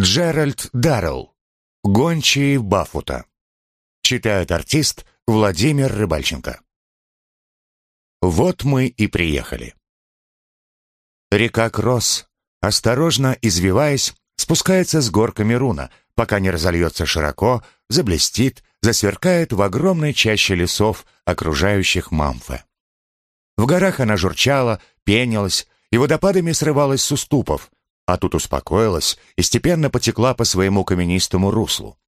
Джеральд Даррелл. Гончие Бафута. Читает артист Владимир Рыбальченко. Вот мы и приехали. Река Кросс, осторожно извиваясь, спускается с горками руна, пока не разольется широко, заблестит, засверкает в огромной чаще лесов, окружающих Мамфе. В горах она журчала, пенилась и водопадами срывалась с уступов, а тут успокоилась и степенно потекла по своему каменистому руслу.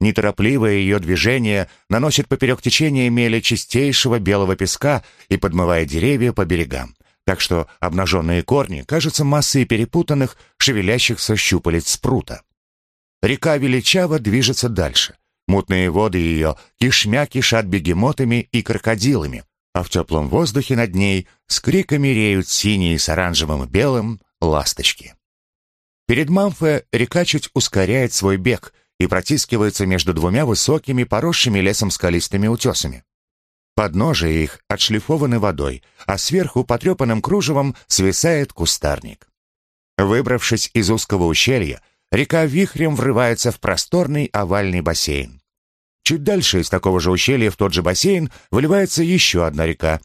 Неторопливое ее движение наносит поперек течения мели чистейшего белого песка и подмывает деревья по берегам, так что обнаженные корни кажутся массой перепутанных, шевелящихся щупалец спрута. Река величаво движется дальше. Мутные воды ее кишмя кишат бегемотами и крокодилами, а в теплом воздухе над ней с криками реют синие с оранжевым и белым ласточки. Перед Мамфе река чуть ускоряет свой бег и протискивается между двумя высокими, поросшими лесом скалистыми утесами. Подножия их отшлифованы водой, а сверху потрепанным кружевом свисает кустарник. Выбравшись из узкого ущелья, река вихрем врывается в просторный овальный бассейн. Чуть дальше из такого же ущелья в тот же бассейн выливается еще одна река.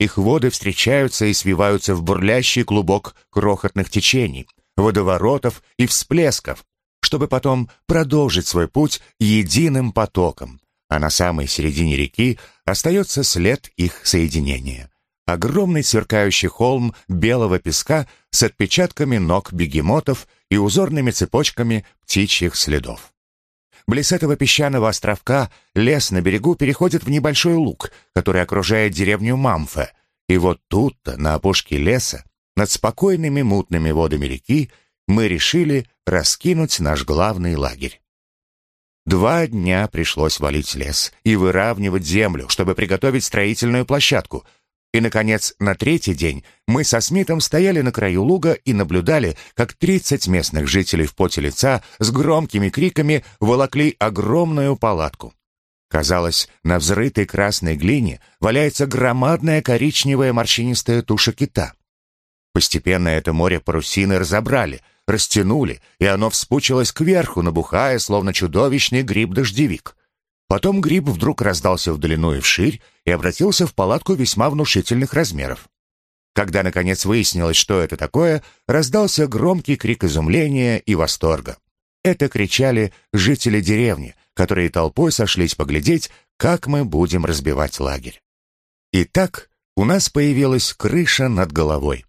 Их воды встречаются и свиваются в бурлящий клубок крохотных течений — водоворотов и всплесков, чтобы потом продолжить свой путь единым потоком, а на самой середине реки остается след их соединения. Огромный сверкающий холм белого песка с отпечатками ног бегемотов и узорными цепочками птичьих следов. Близ этого песчаного островка лес на берегу переходит в небольшой луг, который окружает деревню Мамфе, и вот тут-то, на опушке леса, над спокойными мутными водами реки мы решили раскинуть наш главный лагерь. Два дня пришлось валить лес и выравнивать землю, чтобы приготовить строительную площадку. И, наконец, на третий день мы со Смитом стояли на краю луга и наблюдали, как 30 местных жителей в поте лица с громкими криками волокли огромную палатку. Казалось, на взрытой красной глине валяется громадная коричневая морщинистая туша кита. Постепенно это море парусины разобрали, растянули, и оно вспучилось кверху, набухая, словно чудовищный гриб-дождевик. Потом гриб вдруг раздался в длину и вширь и обратился в палатку весьма внушительных размеров. Когда, наконец, выяснилось, что это такое, раздался громкий крик изумления и восторга. Это кричали жители деревни, которые толпой сошлись поглядеть, как мы будем разбивать лагерь. Итак, у нас появилась крыша над головой.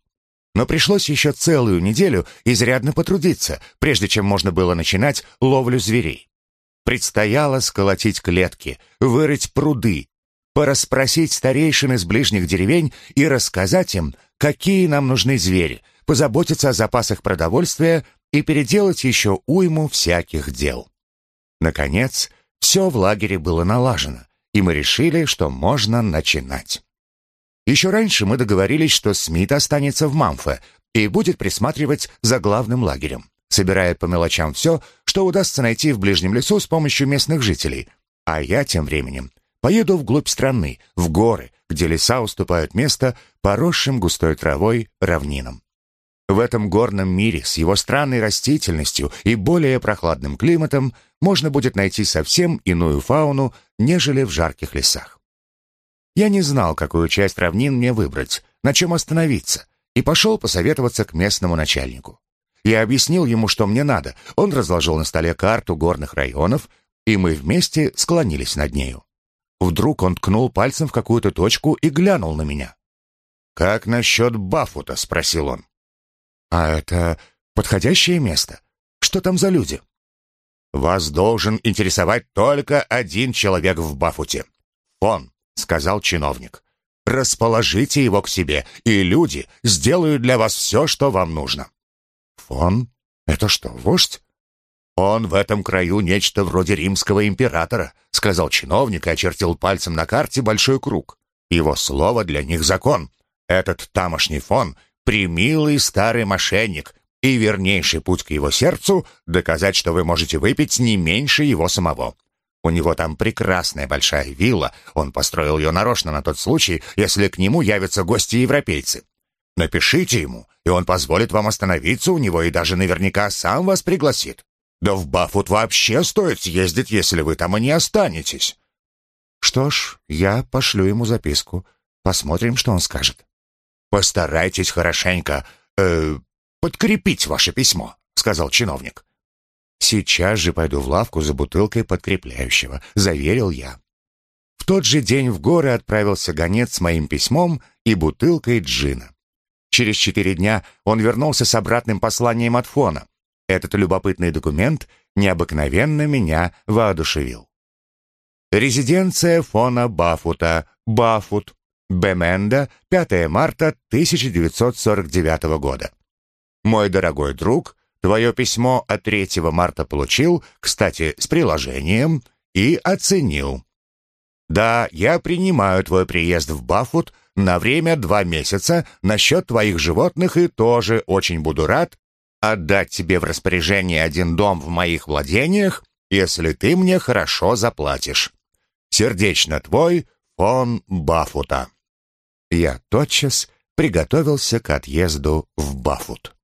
Но пришлось еще целую неделю изрядно потрудиться, прежде чем можно было начинать ловлю зверей. Предстояло сколотить клетки, вырыть пруды, порасспросить старейшин из ближних деревень и рассказать им, какие нам нужны звери, позаботиться о запасах продовольствия и переделать еще уйму всяких дел. Наконец, все в лагере было налажено, и мы решили, что можно начинать. Еще раньше мы договорились, что Смит останется в Мамфе и будет присматривать за главным лагерем, собирая по мелочам все, что удастся найти в ближнем лесу с помощью местных жителей. А я тем временем поеду вглубь страны, в горы, где леса уступают место поросшим густой травой равнинам. В этом горном мире с его странной растительностью и более прохладным климатом можно будет найти совсем иную фауну, нежели в жарких лесах. Я не знал, какую часть равнин мне выбрать, на чем остановиться, и пошел посоветоваться к местному начальнику. Я объяснил ему, что мне надо. Он разложил на столе карту горных районов, и мы вместе склонились над нею. Вдруг он ткнул пальцем в какую-то точку и глянул на меня. «Как насчет Бафута?» — спросил он. «А это подходящее место? Что там за люди?» «Вас должен интересовать только один человек в Бафуте. Он. — сказал чиновник. «Расположите его к себе, и люди сделают для вас все, что вам нужно». «Фон? Это что, вождь?» «Он в этом краю нечто вроде римского императора», — сказал чиновник и очертил пальцем на карте большой круг. «Его слово для них закон. Этот тамошний фон — примилый старый мошенник, и вернейший путь к его сердцу — доказать, что вы можете выпить не меньше его самого. У него там прекрасная большая вилла, он построил ее нарочно на тот случай, если к нему явятся гости-европейцы. Напишите ему, и он позволит вам остановиться у него и даже наверняка сам вас пригласит. Да в Бафут вообще стоит съездить, если вы там и не останетесь. Что ж, я пошлю ему записку. Посмотрим, что он скажет. Постарайтесь хорошенько э, подкрепить ваше письмо, сказал чиновник. Сейчас же пойду в лавку за бутылкой подкрепляющего, заверил я. В тот же день в горы отправился гонец с моим письмом и бутылкой джина. Через четыре дня он вернулся с обратным посланием от Фона. Этот любопытный документ необыкновенно меня воодушевил. Резиденция Фона Бафута, Бафут, Беменда, 5 марта 1949 года. Мой дорогой друг, твое письмо от 3 марта получил, кстати, с приложением, и оценил. Да, я принимаю твой приезд в Бафут на время два месяца насчет твоих животных и тоже очень буду рад отдать тебе в распоряжение один дом в моих владениях, если ты мне хорошо заплатишь. Сердечно твой, фон Бафута. Я тотчас приготовился к отъезду в Бафут.